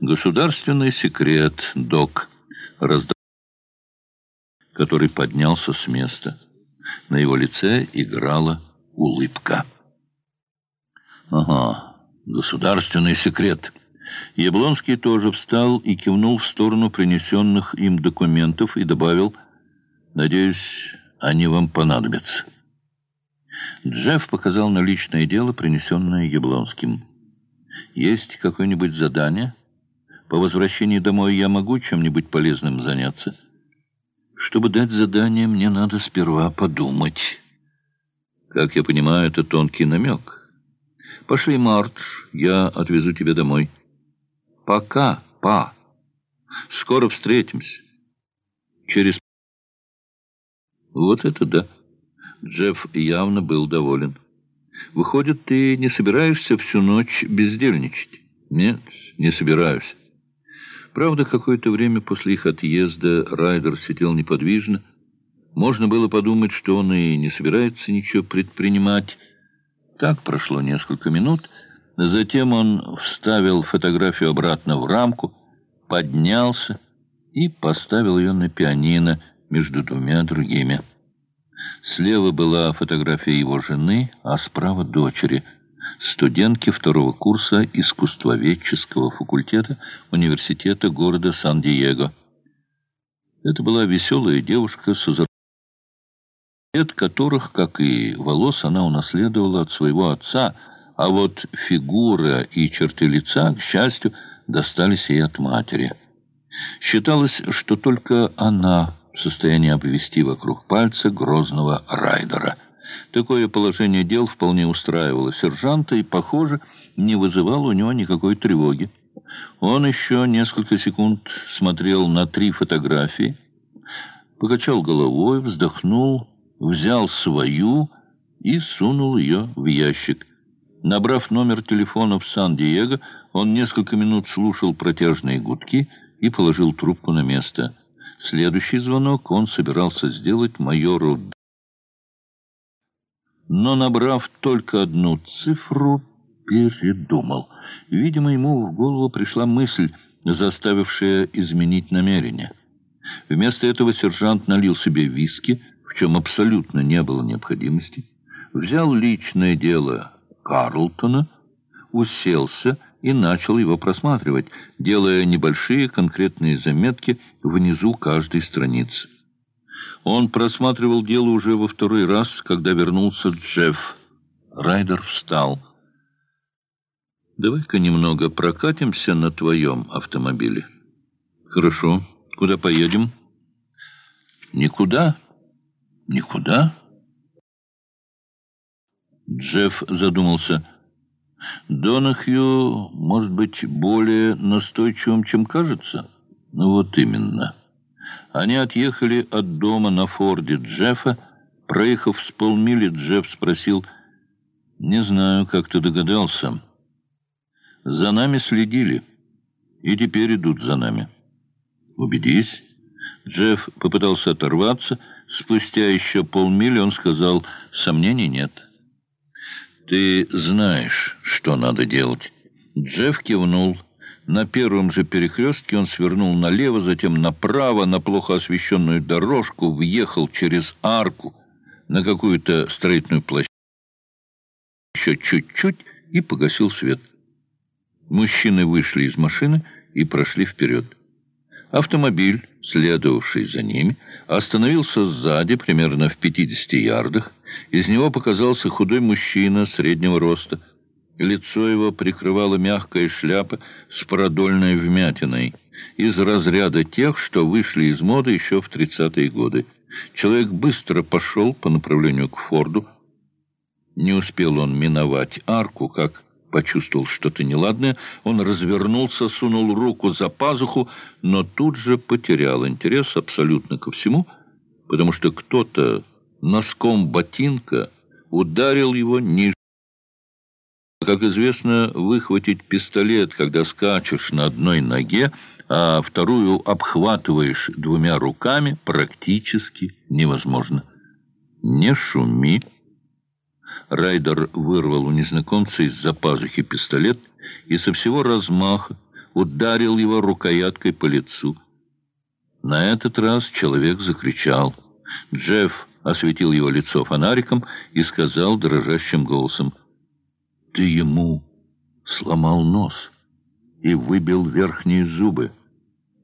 Государственный секрет, док, который поднялся с места. На его лице играла улыбка. Ага, государственный секрет. Яблонский тоже встал и кивнул в сторону принесенных им документов и добавил, «Надеюсь, они вам понадобятся». Джефф показал на личное дело, принесенное Яблонским. «Есть какое-нибудь задание? По возвращении домой я могу чем-нибудь полезным заняться?» «Чтобы дать задание, мне надо сперва подумать». «Как я понимаю, это тонкий намек». «Пошли, Мардж, я отвезу тебя домой». «Пока, па. Скоро встретимся. Через...» «Вот это да!» Джефф явно был доволен. «Выходит, ты не собираешься всю ночь бездельничать?» «Нет, не собираюсь». Правда, какое-то время после их отъезда Райдер сидел неподвижно. Можно было подумать, что он и не собирается ничего предпринимать. Так прошло несколько минут. Затем он вставил фотографию обратно в рамку, поднялся и поставил ее на пианино между двумя другими. Слева была фотография его жены, а справа дочери, студентки второго курса искусствоведческого факультета университета города Сан-Диего. Это была веселая девушка с озорным которых, как и волос, она унаследовала от своего отца, а вот фигура и черты лица, к счастью, достались ей от матери. Считалось, что только она в состоянии обвести вокруг пальца грозного райдера. Такое положение дел вполне устраивало сержанта и, похоже, не вызывало у него никакой тревоги. Он еще несколько секунд смотрел на три фотографии, покачал головой, вздохнул, взял свою и сунул ее в ящик. Набрав номер телефона в Сан-Диего, он несколько минут слушал протяжные гудки и положил трубку на место. Следующий звонок он собирался сделать майору но, набрав только одну цифру, передумал. Видимо, ему в голову пришла мысль, заставившая изменить намерение. Вместо этого сержант налил себе виски, в чем абсолютно не было необходимости, взял личное дело Карлтона, уселся и начал его просматривать, делая небольшие конкретные заметки внизу каждой страницы. Он просматривал дело уже во второй раз, когда вернулся Джефф. Райдер встал. «Давай-ка немного прокатимся на твоем автомобиле». «Хорошо. Куда поедем?» «Никуда. Никуда». Джефф задумался. «Донахью может быть более настойчивым, чем кажется?» «Ну вот именно». Они отъехали от дома на форде Джеффа. Проехав с полмили, Джефф спросил, «Не знаю, как ты догадался. За нами следили, и теперь идут за нами». «Убедись». Джефф попытался оторваться. Спустя еще полмили он сказал, «Сомнений нет». «Ты знаешь, что надо делать». Джефф кивнул. На первом же перекрестке он свернул налево, затем направо на плохо освещенную дорожку, въехал через арку на какую-то строительную площадку, еще чуть-чуть и погасил свет. Мужчины вышли из машины и прошли вперед. Автомобиль, следовавший за ними, остановился сзади, примерно в 50 ярдах. Из него показался худой мужчина среднего роста – Лицо его прикрывала мягкая шляпа с продольной вмятиной, из разряда тех, что вышли из моды еще в тридцатые годы. Человек быстро пошел по направлению к Форду. Не успел он миновать арку, как почувствовал что-то неладное. Он развернулся, сунул руку за пазуху, но тут же потерял интерес абсолютно ко всему, потому что кто-то носком ботинка ударил его ниже. Как известно, выхватить пистолет, когда скачешь на одной ноге, а вторую обхватываешь двумя руками, практически невозможно. «Не шуми!» Райдер вырвал у незнакомца из-за пазухи пистолет и со всего размаха ударил его рукояткой по лицу. На этот раз человек закричал. Джефф осветил его лицо фонариком и сказал дрожащим голосом, «Ты ему сломал нос и выбил верхние зубы».